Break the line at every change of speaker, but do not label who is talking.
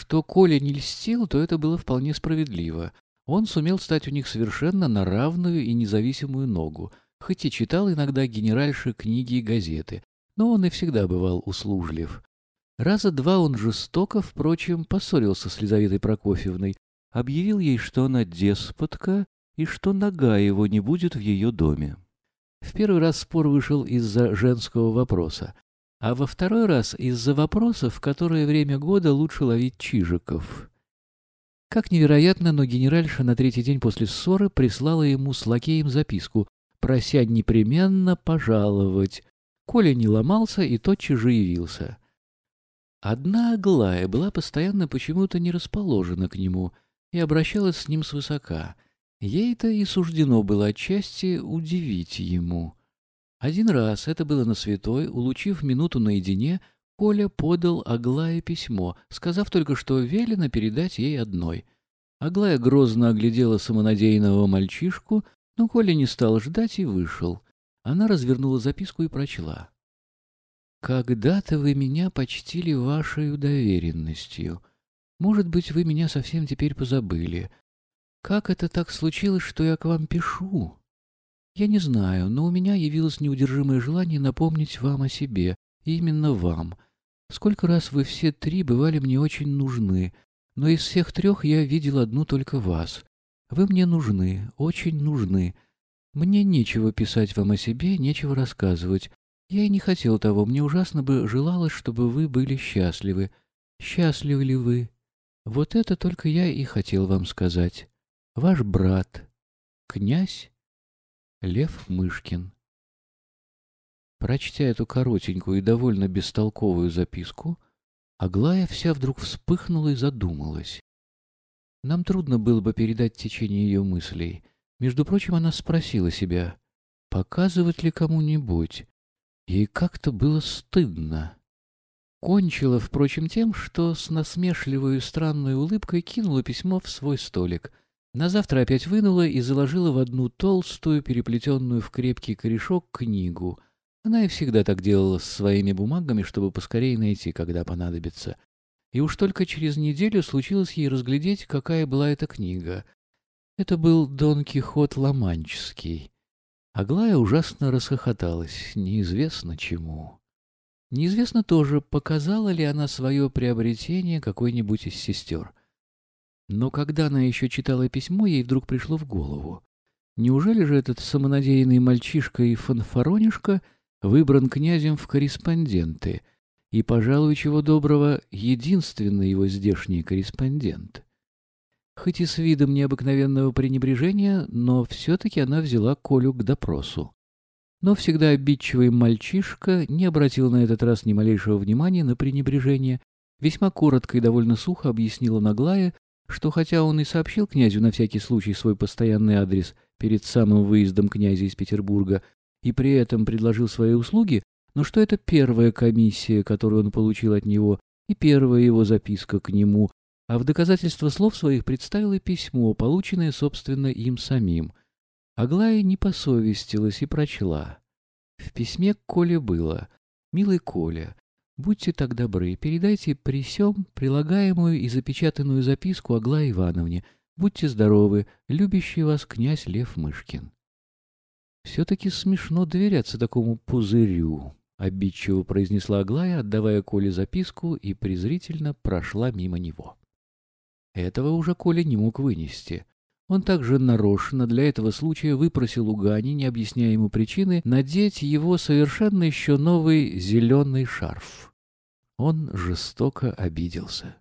Что Коля не льстил, то это было вполне справедливо. Он сумел стать у них совершенно на равную и независимую ногу, хоть и читал иногда генеральши книги и газеты, но он и всегда бывал услужлив. Раза два он жестоко, впрочем, поссорился с Лизаветой Прокофьевной, объявил ей, что она деспотка и что нога его не будет в ее доме. В первый раз спор вышел из-за женского вопроса, а во второй раз из-за вопроса, в которое время года лучше ловить чижиков. Как невероятно, но генеральша на третий день после ссоры прислала ему с лакеем записку, прося непременно пожаловать. Коля не ломался и тотчас же явился. Одна Аглая была постоянно почему-то не расположена к нему и обращалась с ним свысока. Ей-то и суждено было отчасти удивить ему. Один раз, это было на святой, улучив минуту наедине, Коля подал Аглае письмо, сказав только, что велено передать ей одной. Аглая грозно оглядела самонадеянного мальчишку, но Коля не стал ждать и вышел. Она развернула записку и прочла. «Когда-то вы меня почтили вашей доверенностью. Может быть, вы меня совсем теперь позабыли. Как это так случилось, что я к вам пишу? Я не знаю, но у меня явилось неудержимое желание напомнить вам о себе, именно вам. Сколько раз вы все три бывали мне очень нужны, но из всех трех я видел одну только вас. Вы мне нужны, очень нужны. Мне нечего писать вам о себе, нечего рассказывать. Я и не хотел того, мне ужасно бы желалось, чтобы вы были счастливы. Счастливы ли вы? Вот это только я и хотел вам сказать. Ваш брат, князь Лев Мышкин. Прочтя эту коротенькую и довольно бестолковую записку, Аглая вся вдруг вспыхнула и задумалась. Нам трудно было бы передать течение ее мыслей. Между прочим, она спросила себя, показывать ли кому-нибудь. Ей как-то было стыдно. Кончила, впрочем, тем, что с насмешливой и странной улыбкой кинула письмо в свой столик — на завтра опять вынула и заложила в одну толстую, переплетенную в крепкий корешок, книгу. Она и всегда так делала с своими бумагами, чтобы поскорее найти, когда понадобится. И уж только через неделю случилось ей разглядеть, какая была эта книга. Это был Дон Кихот Ломанческий. Аглая ужасно расхохоталась, неизвестно чему. Неизвестно тоже, показала ли она свое приобретение какой-нибудь из сестер. Но когда она еще читала письмо, ей вдруг пришло в голову. Неужели же этот самонадеянный мальчишка и фанфаронишка выбран князем в корреспонденты, и, пожалуй, чего доброго, единственный его здешний корреспондент? Хоть и с видом необыкновенного пренебрежения, но все-таки она взяла Колю к допросу. Но всегда обидчивый мальчишка не обратил на этот раз ни малейшего внимания на пренебрежение, весьма коротко и довольно сухо объяснила Наглая, что хотя он и сообщил князю на всякий случай свой постоянный адрес перед самым выездом князя из Петербурга и при этом предложил свои услуги, но что это первая комиссия, которую он получил от него, и первая его записка к нему, а в доказательство слов своих представил и письмо, полученное, собственно, им самим. Аглая не посовестилась и прочла. В письме к Коле было «Милый Коля, Будьте так добры, передайте при сём прилагаемую и запечатанную записку Аглае Ивановне. Будьте здоровы, любящий вас князь Лев Мышкин. Все-таки смешно доверяться такому пузырю, обидчиво произнесла Аглая, отдавая Коле записку, и презрительно прошла мимо него. Этого уже Коля не мог вынести. Он также нарочно для этого случая выпросил у Гани, не объясняя ему причины, надеть его совершенно еще новый зеленый шарф. Он жестоко обиделся.